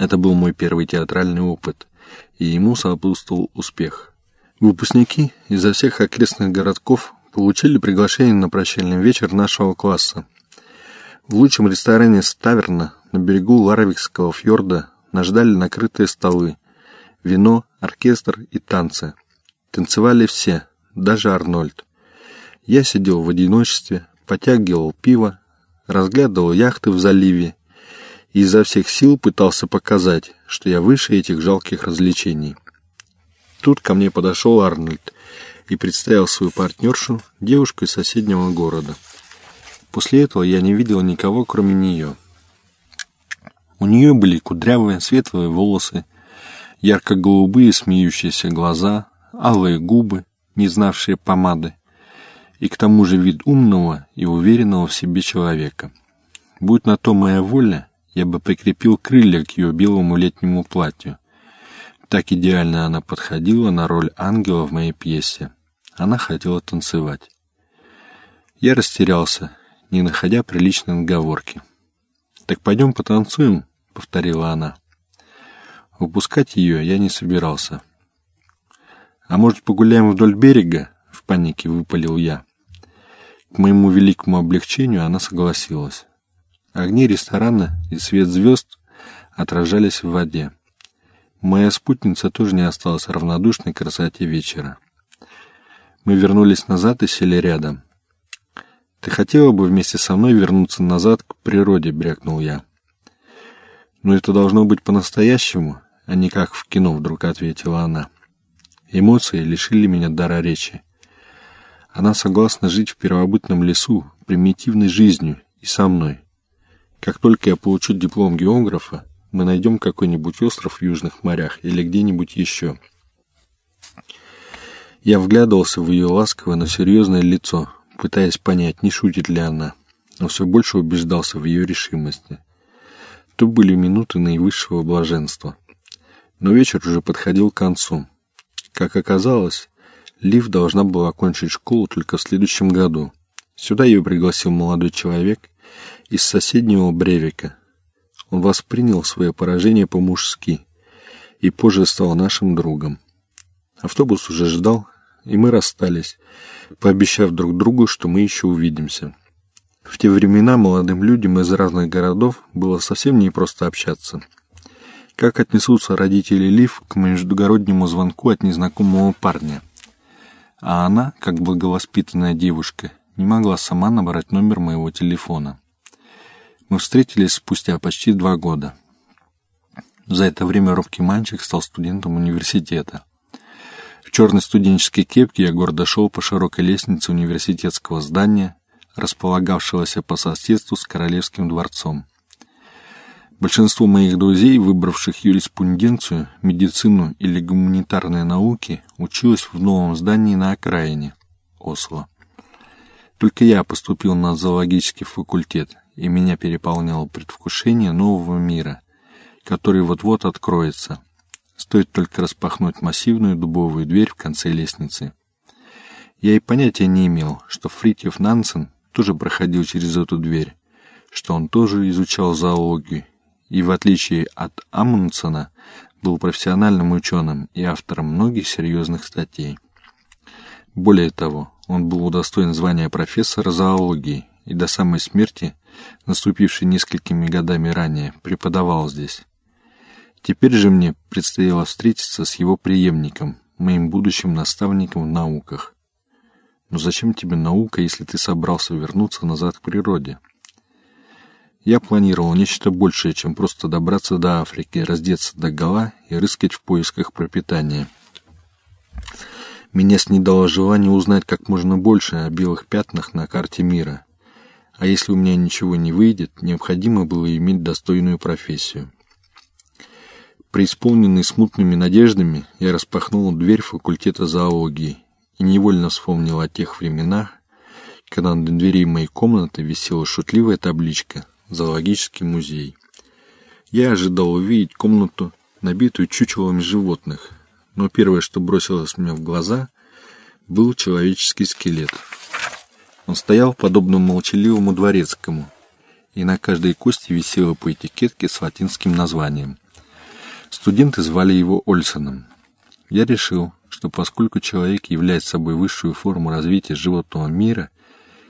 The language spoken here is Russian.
Это был мой первый театральный опыт, и ему сопутствовал успех. Выпускники изо всех окрестных городков получили приглашение на прощальный вечер нашего класса. В лучшем ресторане Ставерна на берегу Ларовикского фьорда нас ждали накрытые столы, вино, оркестр и танцы. Танцевали все, даже Арнольд. Я сидел в одиночестве, потягивал пиво, разглядывал яхты в заливе и изо всех сил пытался показать, что я выше этих жалких развлечений. Тут ко мне подошел Арнольд и представил свою партнершу, девушку из соседнего города. После этого я не видел никого, кроме нее. У нее были кудрявые, светлые волосы, ярко-голубые смеющиеся глаза, алые губы, не знавшие помады, и к тому же вид умного и уверенного в себе человека. Будь на то моя воля, я бы прикрепил крылья к ее белому летнему платью. Так идеально она подходила на роль ангела в моей пьесе. Она хотела танцевать. Я растерялся, не находя приличной отговорки. «Так пойдем потанцуем», — повторила она. Выпускать ее я не собирался. «А может, погуляем вдоль берега?» — в панике выпалил я. К моему великому облегчению она согласилась. Огни ресторана и свет звезд отражались в воде. Моя спутница тоже не осталась равнодушной к красоте вечера. Мы вернулись назад и сели рядом. «Ты хотела бы вместе со мной вернуться назад к природе?» — брякнул я. «Но это должно быть по-настоящему, а не как в кино», — вдруг ответила она. Эмоции лишили меня дара речи. Она согласна жить в первобытном лесу, примитивной жизнью и со мной. Как только я получу диплом географа, мы найдем какой-нибудь остров в южных морях или где-нибудь еще. Я вглядывался в ее ласковое, но серьезное лицо, пытаясь понять, не шутит ли она, но все больше убеждался в ее решимости. То были минуты наивысшего блаженства. Но вечер уже подходил к концу. Как оказалось, Лив должна была окончить школу только в следующем году. Сюда ее пригласил молодой человек из соседнего Бревика. Он воспринял свое поражение по-мужски и позже стал нашим другом. Автобус уже ждал, и мы расстались, пообещав друг другу, что мы еще увидимся. В те времена молодым людям из разных городов было совсем непросто общаться. Как отнесутся родители Лив к междугороднему звонку от незнакомого парня – а она, как благовоспитанная девушка, не могла сама набрать номер моего телефона. Мы встретились спустя почти два года. За это время робкий мальчик стал студентом университета. В черной студенческой кепке я гордо шел по широкой лестнице университетского здания, располагавшегося по соседству с Королевским дворцом. Большинство моих друзей, выбравших юриспруденцию, медицину или гуманитарные науки, училось в новом здании на окраине Осло. Только я поступил на зоологический факультет, и меня переполняло предвкушение нового мира, который вот-вот откроется. Стоит только распахнуть массивную дубовую дверь в конце лестницы. Я и понятия не имел, что Фритьев Нансен тоже проходил через эту дверь, что он тоже изучал зоологию и, в отличие от Амундсена, был профессиональным ученым и автором многих серьезных статей. Более того, он был удостоен звания профессора зоологии и до самой смерти, наступившей несколькими годами ранее, преподавал здесь. Теперь же мне предстояло встретиться с его преемником, моим будущим наставником в науках. Но зачем тебе наука, если ты собрался вернуться назад к природе? Я планировал нечто большее, чем просто добраться до Африки, раздеться до гола и рыскать в поисках пропитания. Меня снедало желание узнать как можно больше о белых пятнах на карте мира. А если у меня ничего не выйдет, необходимо было иметь достойную профессию. Преисполненный смутными надеждами, я распахнул дверь факультета зоологии и невольно вспомнил о тех временах, когда на двери моей комнаты висела шутливая табличка зоологический музей. Я ожидал увидеть комнату, набитую чучелами животных, но первое, что бросилось мне в глаза, был человеческий скелет. Он стоял подобно молчаливому дворецкому, и на каждой кости висело по этикетке с латинским названием Студенты звали его Ольсоном. Я решил, что поскольку человек является собой высшую форму развития животного мира